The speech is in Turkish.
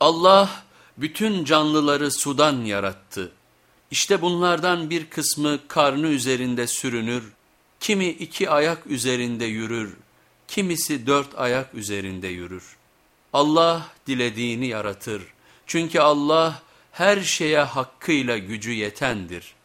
Allah bütün canlıları sudan yarattı. İşte bunlardan bir kısmı karnı üzerinde sürünür, kimi iki ayak üzerinde yürür, kimisi dört ayak üzerinde yürür. Allah dilediğini yaratır. Çünkü Allah her şeye hakkıyla gücü yetendir.''